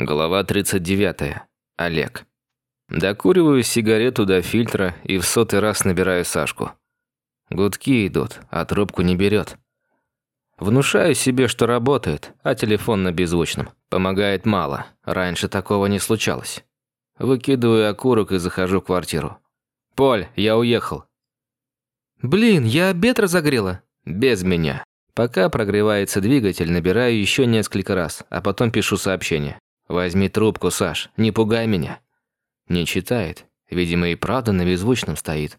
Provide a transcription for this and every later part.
Глава 39. Олег. Докуриваю сигарету до фильтра и в сотый раз набираю Сашку. Гудки идут, а трубку не берет. Внушаю себе, что работает, а телефон на беззвучном. Помогает мало, раньше такого не случалось. Выкидываю окурок и захожу в квартиру. «Поль, я уехал». «Блин, я обед разогрела». «Без меня». Пока прогревается двигатель, набираю еще несколько раз, а потом пишу сообщение. «Возьми трубку, Саш, не пугай меня». Не читает, видимо и правда на беззвучном стоит.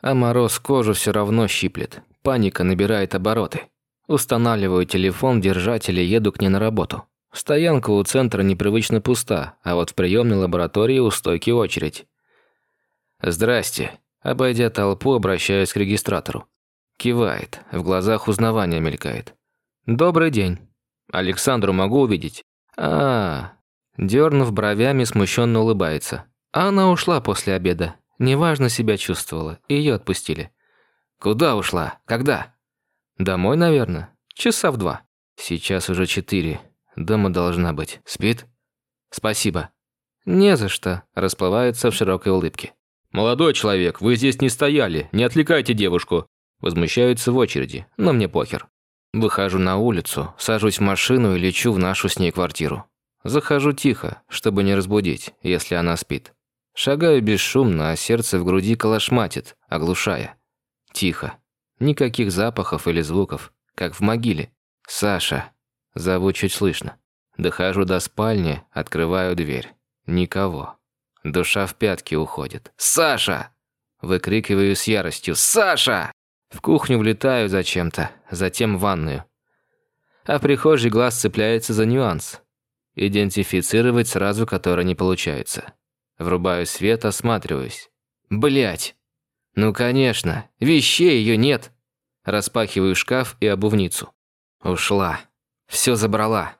А мороз кожу все равно щиплет, паника набирает обороты. Устанавливаю телефон в держатель и еду к ней на работу. Стоянка у центра непривычно пуста, а вот в приемной лаборатории у стойки очередь. «Здрасте». Обойдя толпу, обращаюсь к регистратору. Кивает, в глазах узнавание мелькает. «Добрый день. Александру могу увидеть?» «А, Дернув бровями, смущенно улыбается. А она ушла после обеда. Неважно себя чувствовала. Ее отпустили. Куда ушла? Когда? Домой, наверное. Часа в два. Сейчас уже четыре. Дома должна быть. Спит? Спасибо. Не за что. Расплывается в широкой улыбке. «Молодой человек, вы здесь не стояли. Не отвлекайте девушку». Возмущаются в очереди, но мне похер. Выхожу на улицу, сажусь в машину и лечу в нашу с ней квартиру. Захожу тихо, чтобы не разбудить, если она спит. Шагаю бесшумно, а сердце в груди колошматит, оглушая. Тихо. Никаких запахов или звуков, как в могиле. «Саша!» Зову чуть слышно. Дохожу до спальни, открываю дверь. Никого. Душа в пятки уходит. «Саша!» Выкрикиваю с яростью. «Саша!» В кухню влетаю зачем-то, затем в ванную. А в прихожей глаз цепляется за нюанс. Идентифицировать сразу который не получается. Врубаю свет, осматриваюсь. Блять. Ну конечно, вещей ее нет. Распахиваю шкаф и обувницу. Ушла. Все забрала.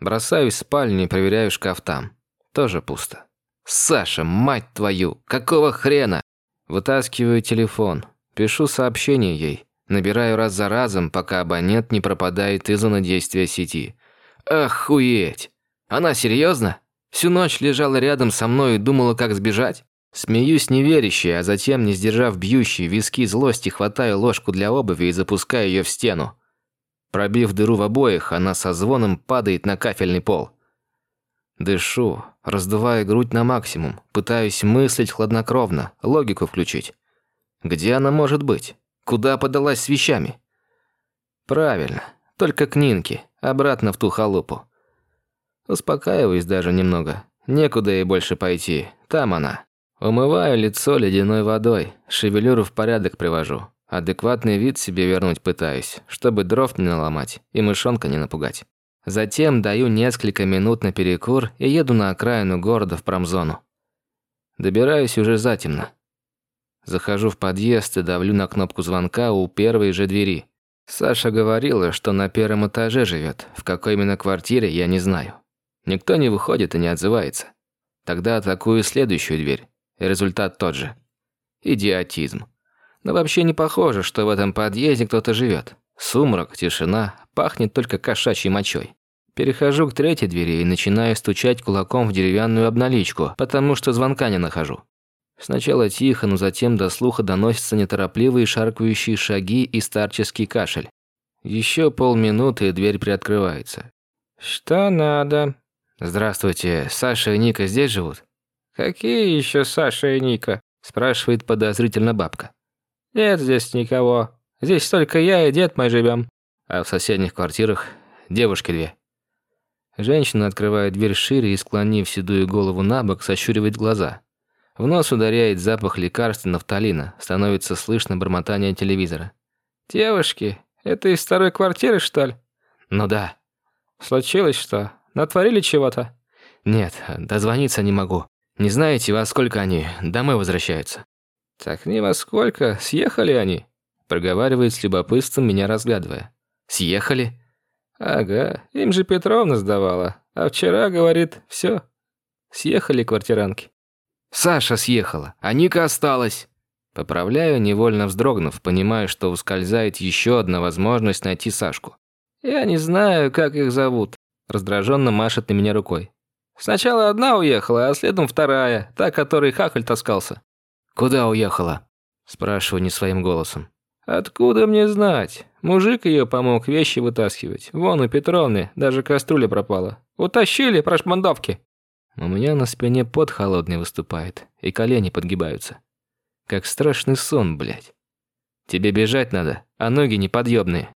Бросаюсь в спальню и проверяю шкаф там. Тоже пусто. Саша, мать твою, какого хрена? Вытаскиваю телефон. Пишу сообщение ей. Набираю раз за разом, пока абонент не пропадает из-за надействия сети. Охуеть! Она серьезно? Всю ночь лежала рядом со мной и думала, как сбежать? Смеюсь неверяще, а затем, не сдержав бьющие виски злости, хватаю ложку для обуви и запускаю ее в стену. Пробив дыру в обоих, она со звоном падает на кафельный пол. Дышу, раздувая грудь на максимум, пытаюсь мыслить хладнокровно, логику включить. Где она может быть? Куда подалась с вещами? Правильно, только к Нинке, обратно в ту халупу. Успокаиваюсь даже немного. Некуда ей больше пойти. Там она. Умываю лицо ледяной водой, шевелюру в порядок привожу. Адекватный вид себе вернуть пытаюсь, чтобы дров не наломать и мышонка не напугать. Затем даю несколько минут на перекур и еду на окраину города в промзону. Добираюсь уже затемно. Захожу в подъезд и давлю на кнопку звонка у первой же двери. Саша говорила, что на первом этаже живет. В какой именно квартире, я не знаю. Никто не выходит и не отзывается. Тогда атакую следующую дверь. И результат тот же. Идиотизм. Но вообще не похоже, что в этом подъезде кто-то живет. Сумрак, тишина, пахнет только кошачьей мочой. Перехожу к третьей двери и начинаю стучать кулаком в деревянную обналичку, потому что звонка не нахожу. Сначала тихо, но затем до слуха доносятся неторопливые шаркающие шаги и старческий кашель. Еще полминуты, и дверь приоткрывается. «Что надо?» «Здравствуйте, Саша и Ника здесь живут?» «Какие еще Саша и Ника?» спрашивает подозрительно бабка. «Нет здесь никого. Здесь только я и дед мой живем. А в соседних квартирах девушки две». Женщина открывает дверь шире и, склонив седую голову на бок, сощуривает глаза. В нос ударяет запах лекарств нафталина, становится слышно бормотание телевизора. «Девушки, это из второй квартиры, что ли?» «Ну да». «Случилось что? Натворили чего-то?» «Нет, дозвониться не могу. Не знаете, во сколько они домой возвращаются?» «Так не во сколько. Съехали они?» Проговаривает с любопытством, меня разглядывая. «Съехали?» «Ага, им же Петровна сдавала. А вчера, говорит, все. Съехали квартиранки». «Саша съехала, а Ника осталась». Поправляю, невольно вздрогнув, понимая, что ускользает еще одна возможность найти Сашку. «Я не знаю, как их зовут. Раздраженно машет на меня рукой. Сначала одна уехала, а следом вторая, та, которой хахаль таскался». «Куда уехала?» Спрашиваю не своим голосом. «Откуда мне знать? Мужик ее помог вещи вытаскивать. Вон у Петровны даже кастрюля пропала. Утащили прошмандовки». У меня на спине пот холодный выступает, и колени подгибаются. Как страшный сон, блядь. Тебе бежать надо, а ноги неподъемные.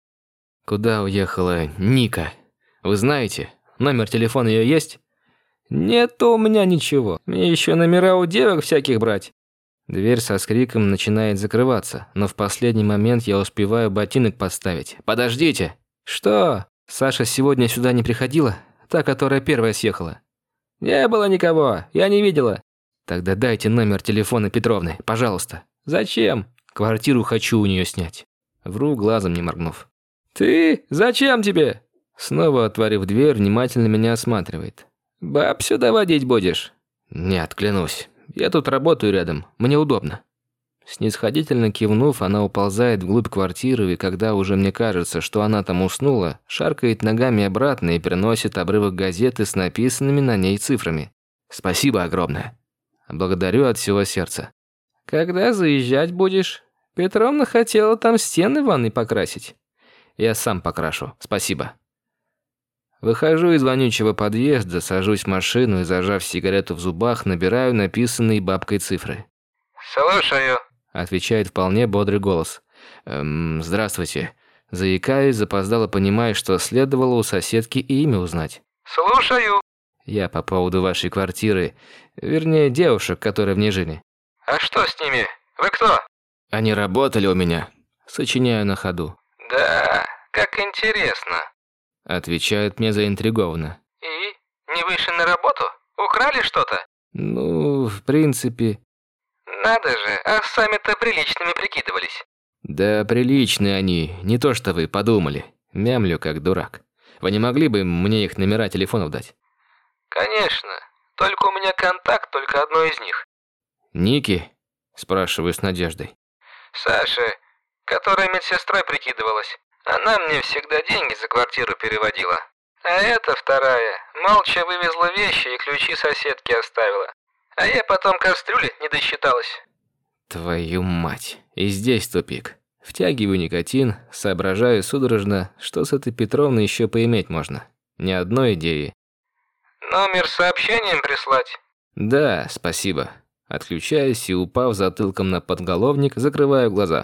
Куда уехала Ника? Вы знаете, номер телефона ее есть? Нет у меня ничего. Мне еще номера у девок всяких брать. Дверь со скриком начинает закрываться, но в последний момент я успеваю ботинок подставить. Подождите. Что? Саша сегодня сюда не приходила? Та, которая первая съехала. Не было никого, я не видела. Тогда дайте номер телефона Петровны, пожалуйста. Зачем? Квартиру хочу у нее снять. Вру, глазом не моргнув. Ты? Зачем тебе? Снова отворив дверь, внимательно меня осматривает. Баб сюда водить будешь? Нет, клянусь. Я тут работаю рядом, мне удобно. Снисходительно кивнув, она уползает вглубь квартиры, и когда уже мне кажется, что она там уснула, шаркает ногами обратно и приносит обрывок газеты с написанными на ней цифрами. Спасибо огромное. Благодарю от всего сердца. Когда заезжать будешь? Петровна хотела там стены ванной покрасить. Я сам покрашу, спасибо. Выхожу из вонючего подъезда, сажусь в машину и, зажав сигарету в зубах, набираю написанные бабкой цифры. «Слушаю», — отвечает вполне бодрый голос. «Эм, здравствуйте». Заикаюсь, запоздало понимая, что следовало у соседки и имя узнать. «Слушаю». Я по поводу вашей квартиры, вернее, девушек, которые в ней жили. «А что с ними? Вы кто?» Они работали у меня. Сочиняю на ходу. «Да, как интересно», — отвечает мне заинтригованно. «И? Не вышли на работу? Украли что-то?» «Ну, в принципе...» «Надо же, а сами-то приличными прикидывались». «Да приличные они, не то что вы подумали. Мямлю как дурак. Вы не могли бы мне их номера телефонов дать?» «Конечно. Только у меня контакт только одной из них». «Ники?» – спрашиваю с надеждой. «Саша, которая медсестрой прикидывалась. Она мне всегда деньги за квартиру переводила. А эта вторая молча вывезла вещи и ключи соседке оставила. А я потом кастрюли не досчиталась». Твою мать. И здесь тупик. Втягиваю никотин, соображаю судорожно, что с этой Петровной еще поиметь можно. Ни одной идеи. «Номер с сообщением прислать?» «Да, спасибо». Отключаюсь и, упав затылком на подголовник, закрываю глаза.